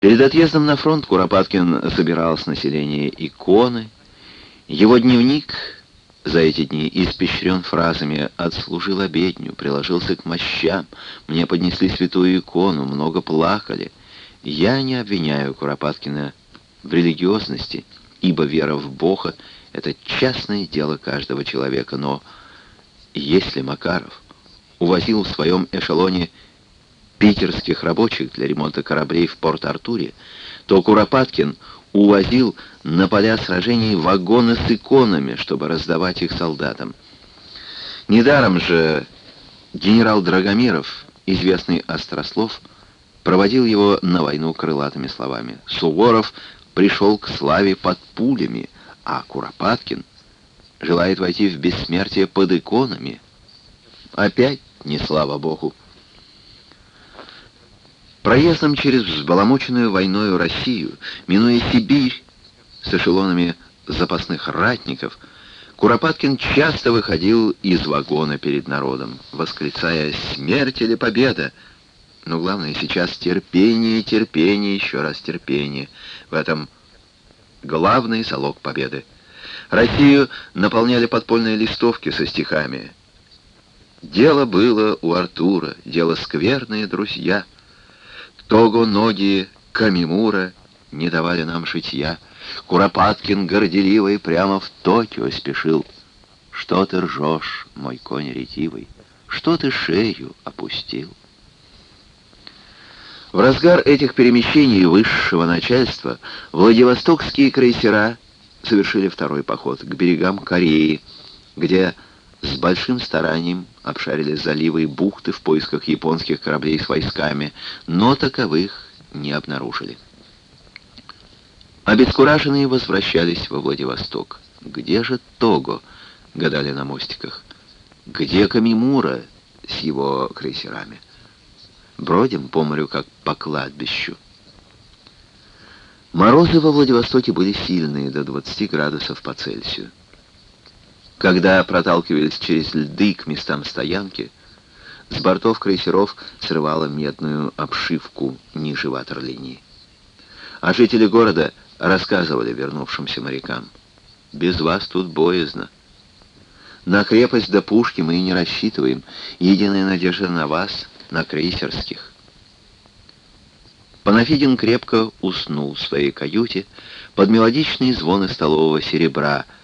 Перед отъездом на фронт Куропаткин собирал с населения иконы. Его дневник за эти дни испещрен фразами «отслужил обедню, приложился к мощам, мне поднесли святую икону, много плакали». Я не обвиняю Куропаткина в религиозности, ибо вера в Бога — это частное дело каждого человека, но если Макаров увозил в своем эшелоне питерских рабочих для ремонта кораблей в Порт-Артуре, то Куропаткин увозил на поля сражений вагоны с иконами, чтобы раздавать их солдатам. Недаром же генерал Драгомиров, известный острослов, проводил его на войну крылатыми словами. Суворов пришел к славе под пулями, а Куропаткин желает войти в бессмертие под иконами. Опять не слава Богу. Проездом через взбаламученную войною Россию, минуя Сибирь с эшелонами запасных ратников, Куропаткин часто выходил из вагона перед народом, восклицая «Смерть или победа!» Но главное сейчас терпение, терпение, еще раз терпение. В этом главный залог победы. Россию наполняли подпольные листовки со стихами. Дело было у Артура, дело скверное, друзья. Того ноги Камимура не давали нам шитья. Куропаткин горделивый прямо в Токио спешил. Что ты ржешь, мой конь ретивый? Что ты шею опустил? В разгар этих перемещений высшего начальства Владивостокские крейсера совершили второй поход к берегам Кореи, где с большим старанием обшарили заливы и бухты в поисках японских кораблей с войсками, но таковых не обнаружили. Обескураженные возвращались во Владивосток. «Где же Того?» — гадали на мостиках. «Где Камимура с его крейсерами?» Бродим по морю, как по кладбищу. Морозы во Владивостоке были сильные, до 20 градусов по Цельсию. Когда проталкивались через льды к местам стоянки, с бортов крейсеров срывала медную обшивку ниже ватерлинии. А жители города рассказывали вернувшимся морякам. «Без вас тут боязно. На крепость до пушки мы и не рассчитываем. Единая надежда на вас, на крейсерских». Панафидин крепко уснул в своей каюте под мелодичные звоны столового серебра —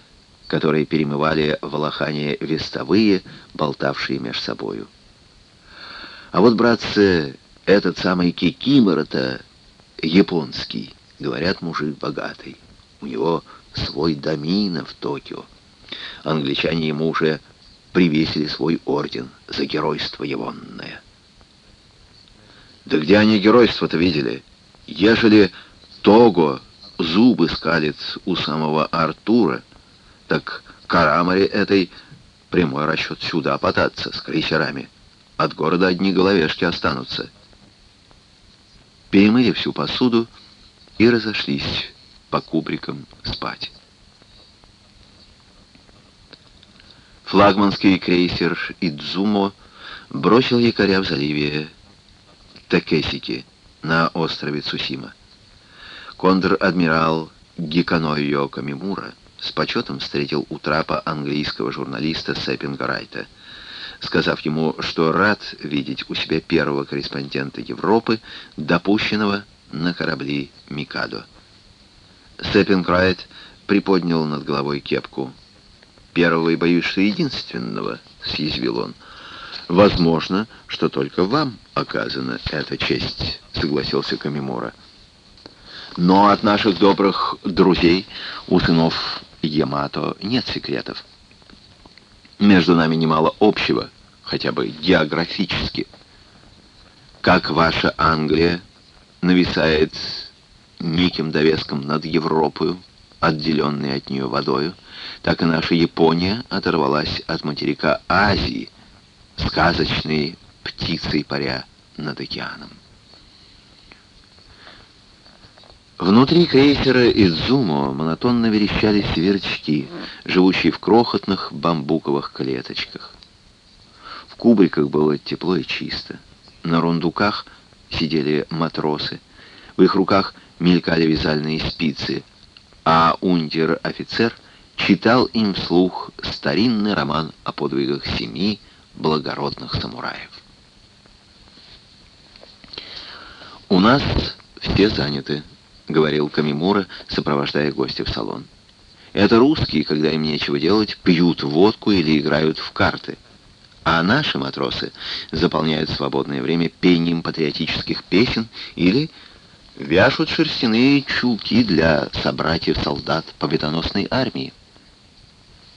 которые перемывали волохане вестовые, болтавшие меж собою. А вот, братцы, этот самый Кикимора-то японский, говорят, мужик богатый. У него свой домина в Токио. Англичане ему уже привесили свой орден за геройство егонное. Да где они геройство-то видели? Ежели Того зубы скалит у самого Артура, так Карамаре этой прямой расчет сюда потаться с крейсерами. От города одни головешки останутся. Перемыли всю посуду и разошлись по кубрикам спать. Флагманский крейсер Идзумо бросил якоря в заливе Такесики на острове Цусима. Контр-адмирал Гиканойо Камимура с почетом встретил у трапа английского журналиста Сэппинга Райта, сказав ему, что рад видеть у себя первого корреспондента Европы, допущенного на корабли «Микадо». Сэппинг Райт приподнял над головой кепку. «Первого и, боюсь, что единственного», — съязвил он. «Возможно, что только вам оказана эта честь», — согласился Камимура. «Но от наших добрых друзей, у сынов Ямато нет секретов. Между нами немало общего, хотя бы географически. Как ваша Англия нависает неким довеском над Европою, отделенной от нее водою, так и наша Япония оторвалась от материка Азии, сказочной птицей паря над океаном. Внутри крейсера Идзумо монотонно верещали сверчки, живущие в крохотных бамбуковых клеточках. В кубриках было тепло и чисто. На рундуках сидели матросы. в их руках мелькали вязальные спицы, а унтер-офицер читал им вслух старинный роман о подвигах семи благородных самураев. «У нас все заняты», — говорил Камимура, сопровождая гостя в салон. «Это русские, когда им нечего делать, пьют водку или играют в карты. А наши матросы заполняют свободное время пением патриотических песен или вяжут шерстяные чулки для собратьев-солдат победоносной армии.